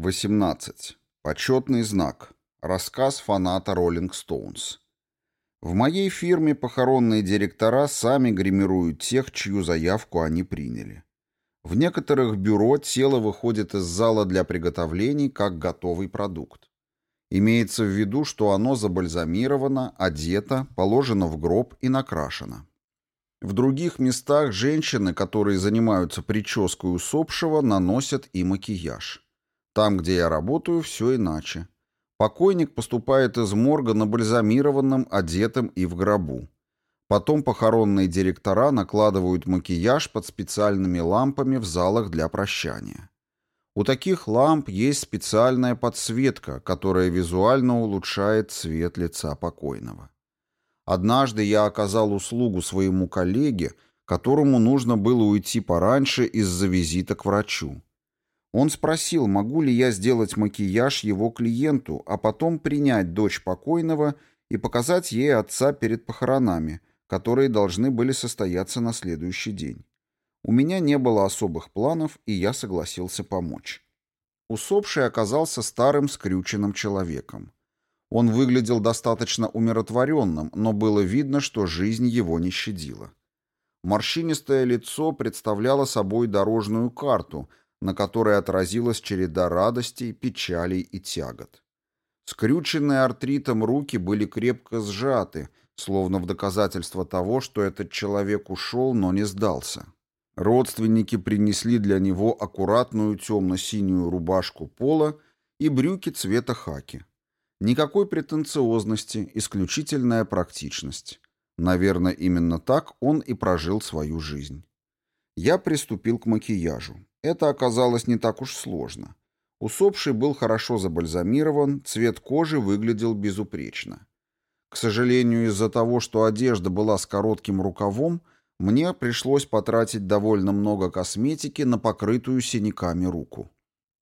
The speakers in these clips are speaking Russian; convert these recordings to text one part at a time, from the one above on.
18. Почетный знак. Рассказ фаната Rolling Stones. В моей фирме похоронные директора сами гримируют тех, чью заявку они приняли. В некоторых бюро тело выходит из зала для приготовлений как готовый продукт. Имеется в виду, что оно забальзамировано, одето, положено в гроб и накрашено. В других местах женщины, которые занимаются прической усопшего, наносят и макияж. Там, где я работаю, все иначе. Покойник поступает из морга набальзамированным, одетым и в гробу. Потом похоронные директора накладывают макияж под специальными лампами в залах для прощания. У таких ламп есть специальная подсветка, которая визуально улучшает цвет лица покойного. Однажды я оказал услугу своему коллеге, которому нужно было уйти пораньше из-за визита к врачу. Он спросил, могу ли я сделать макияж его клиенту, а потом принять дочь покойного и показать ей отца перед похоронами, которые должны были состояться на следующий день. У меня не было особых планов, и я согласился помочь. Усопший оказался старым скрюченным человеком. Он выглядел достаточно умиротворенным, но было видно, что жизнь его не щадила. Морщинистое лицо представляло собой дорожную карту, на которой отразилась череда радостей, печалей и тягот. Скрюченные артритом руки были крепко сжаты, словно в доказательство того, что этот человек ушел, но не сдался. Родственники принесли для него аккуратную темно-синюю рубашку пола и брюки цвета хаки. Никакой претенциозности, исключительная практичность. Наверное, именно так он и прожил свою жизнь. Я приступил к макияжу. Это оказалось не так уж сложно. Усопший был хорошо забальзамирован, цвет кожи выглядел безупречно. К сожалению, из-за того, что одежда была с коротким рукавом, мне пришлось потратить довольно много косметики на покрытую синяками руку.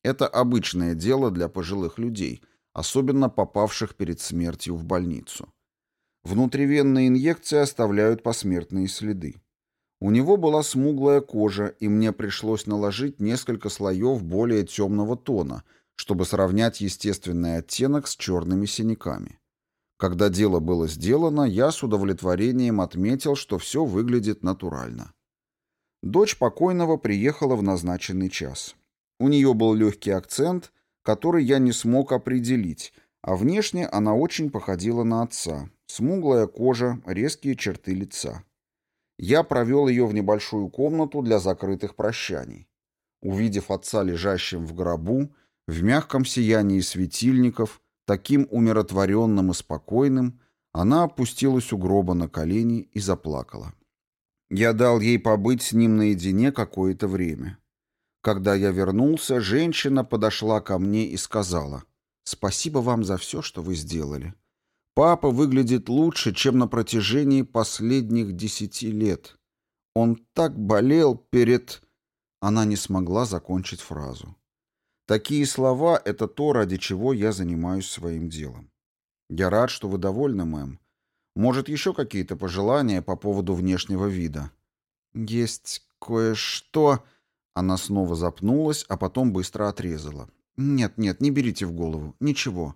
Это обычное дело для пожилых людей, особенно попавших перед смертью в больницу. Внутривенные инъекции оставляют посмертные следы. У него была смуглая кожа, и мне пришлось наложить несколько слоев более темного тона, чтобы сравнять естественный оттенок с черными синяками. Когда дело было сделано, я с удовлетворением отметил, что все выглядит натурально. Дочь покойного приехала в назначенный час. У нее был легкий акцент, который я не смог определить, а внешне она очень походила на отца. Смуглая кожа, резкие черты лица. Я провел ее в небольшую комнату для закрытых прощаний. Увидев отца лежащим в гробу, в мягком сиянии светильников, таким умиротворенным и спокойным, она опустилась у гроба на колени и заплакала. Я дал ей побыть с ним наедине какое-то время. Когда я вернулся, женщина подошла ко мне и сказала, «Спасибо вам за все, что вы сделали. Папа выглядит лучше, чем на протяжении последних десяти лет. Он так болел перед...» Она не смогла закончить фразу. Такие слова — это то, ради чего я занимаюсь своим делом. Я рад, что вы довольны, мэм. Может, еще какие-то пожелания по поводу внешнего вида? Есть кое-что... Она снова запнулась, а потом быстро отрезала. «Нет, нет, не берите в голову. Ничего».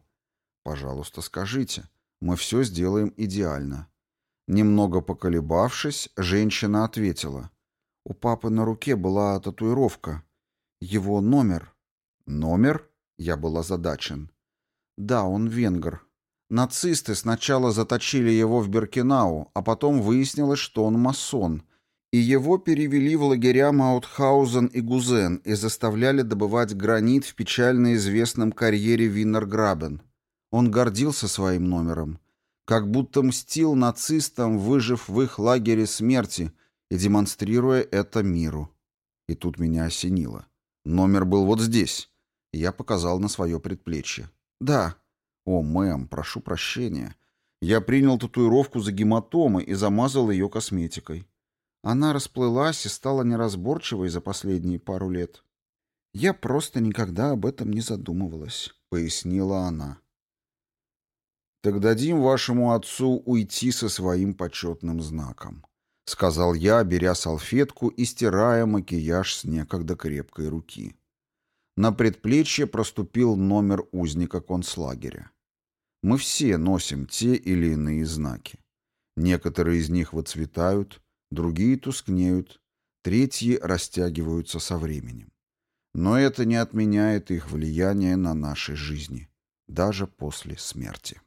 «Пожалуйста, скажите. Мы все сделаем идеально». Немного поколебавшись, женщина ответила. «У папы на руке была татуировка. Его номер». «Номер?» Я был озадачен. «Да, он венгр. Нацисты сначала заточили его в Беркинау, а потом выяснилось, что он масон» и его перевели в лагеря Маутхаузен и Гузен и заставляли добывать гранит в печально известном карьере Виннерграбен. Он гордился своим номером, как будто мстил нацистам, выжив в их лагере смерти и демонстрируя это миру. И тут меня осенило. Номер был вот здесь. Я показал на свое предплечье. «Да». «О, мэм, прошу прощения. Я принял татуировку за гематомы и замазал ее косметикой. Она расплылась и стала неразборчивой за последние пару лет. «Я просто никогда об этом не задумывалась», — пояснила она. «Так дадим вашему отцу уйти со своим почетным знаком», — сказал я, беря салфетку и стирая макияж с некогда крепкой руки. На предплечье проступил номер узника концлагеря. Мы все носим те или иные знаки. Некоторые из них выцветают, другие тускнеют, третьи растягиваются со временем. Но это не отменяет их влияние на наши жизни, даже после смерти.